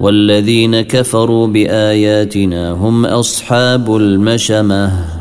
والذين كفروا بآياتنا هم أصحاب المشمة.